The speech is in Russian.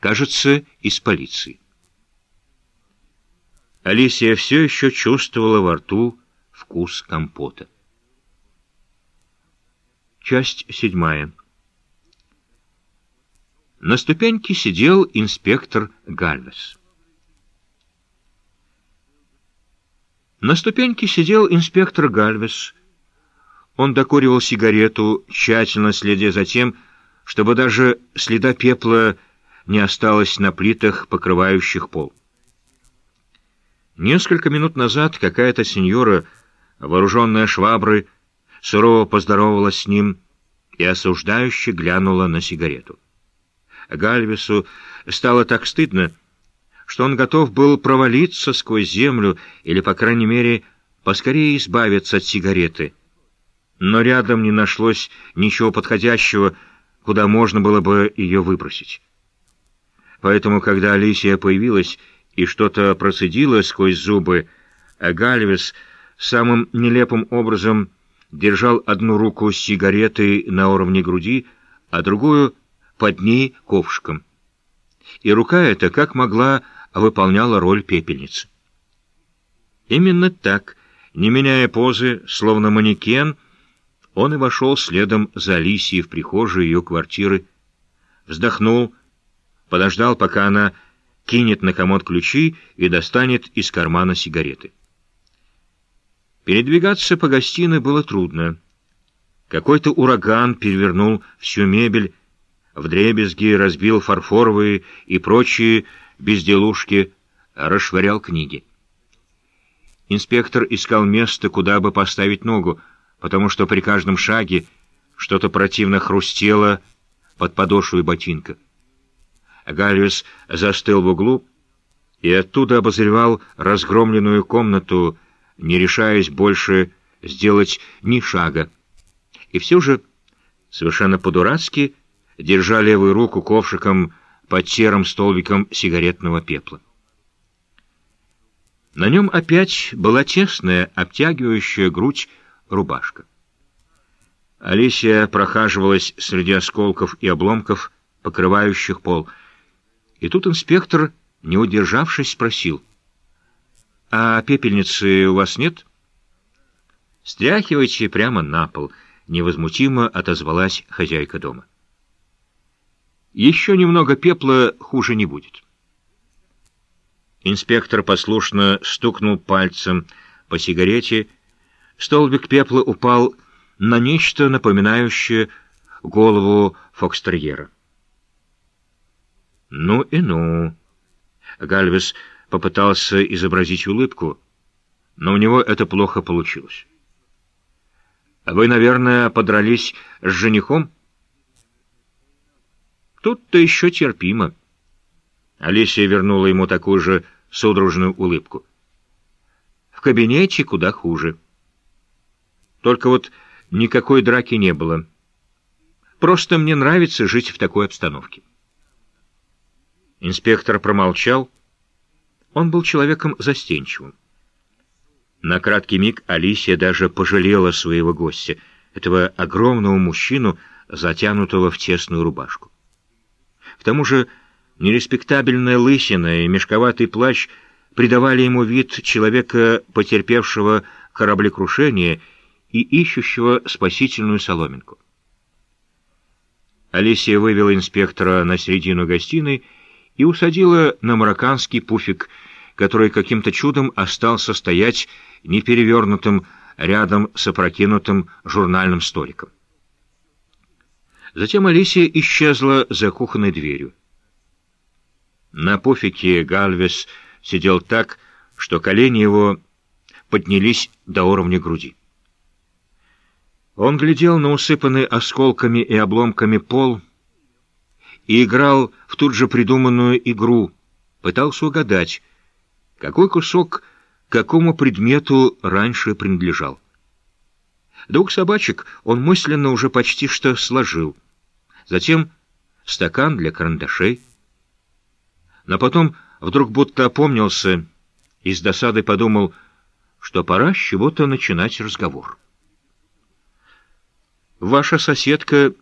кажется, из полиции. Алисия все еще чувствовала во рту вкус компота. Часть седьмая. На ступеньке сидел инспектор Гальвес. На ступеньке сидел инспектор Гальвес. Он докуривал сигарету, тщательно следя за тем, чтобы даже следа пепла не осталось на плитах, покрывающих пол. Несколько минут назад какая-то сеньора, вооруженная шваброй, сурово поздоровалась с ним и осуждающе глянула на сигарету. Гальвесу стало так стыдно, что он готов был провалиться сквозь землю или, по крайней мере, поскорее избавиться от сигареты. Но рядом не нашлось ничего подходящего, куда можно было бы ее выбросить. Поэтому, когда Алисия появилась, и что-то процедило сквозь зубы, Гальвес самым нелепым образом держал одну руку с сигаретой на уровне груди, а другую под ней ковшиком. И рука эта, как могла, выполняла роль пепельницы. Именно так, не меняя позы, словно манекен, он и вошел следом за Алисией в прихожую ее квартиры, вздохнул, подождал, пока она кинет на комод ключи и достанет из кармана сигареты. Передвигаться по гостиной было трудно. Какой-то ураган перевернул всю мебель, вдребезги разбил фарфоровые и прочие безделушки, расшвырял книги. Инспектор искал место, куда бы поставить ногу, потому что при каждом шаге что-то противно хрустело под подошвой ботинка. Гальвис застыл в углу и оттуда обозревал разгромленную комнату, не решаясь больше сделать ни шага. И все же, совершенно по-дурацки, держа левую руку ковшиком под серым столбиком сигаретного пепла. На нем опять была тесная, обтягивающая грудь рубашка. Алисия прохаживалась среди осколков и обломков, покрывающих пол, — и тут инспектор, не удержавшись, спросил. «А пепельницы у вас нет?» «Стряхивайте прямо на пол», — невозмутимо отозвалась хозяйка дома. «Еще немного пепла хуже не будет». Инспектор послушно стукнул пальцем по сигарете. Столбик пепла упал на нечто напоминающее голову фокстерьера. «Ну и ну!» Гальвес попытался изобразить улыбку, но у него это плохо получилось. «Вы, наверное, подрались с женихом?» «Тут-то еще терпимо». Алисия вернула ему такую же судорожную улыбку. «В кабинете куда хуже. Только вот никакой драки не было. Просто мне нравится жить в такой обстановке». Инспектор промолчал. Он был человеком застенчивым. На краткий миг Алисия даже пожалела своего гостя, этого огромного мужчину, затянутого в тесную рубашку. К тому же нереспектабельная лысина и мешковатый плащ придавали ему вид человека, потерпевшего кораблекрушение и ищущего спасительную соломинку. Алисия вывела инспектора на середину гостиной и усадила на марокканский пуфик, который каким-то чудом остался стоять неперевернутым рядом с опрокинутым журнальным столиком. Затем Алисия исчезла за кухонной дверью. На пуфике Гальвес сидел так, что колени его поднялись до уровня груди. Он глядел на усыпанный осколками и обломками пол, и играл в тут же придуманную игру, пытался угадать, какой кусок какому предмету раньше принадлежал. Двух собачек он мысленно уже почти что сложил. Затем стакан для карандашей. Но потом вдруг будто опомнился и с досадой подумал, что пора с чего-то начинать разговор. «Ваша соседка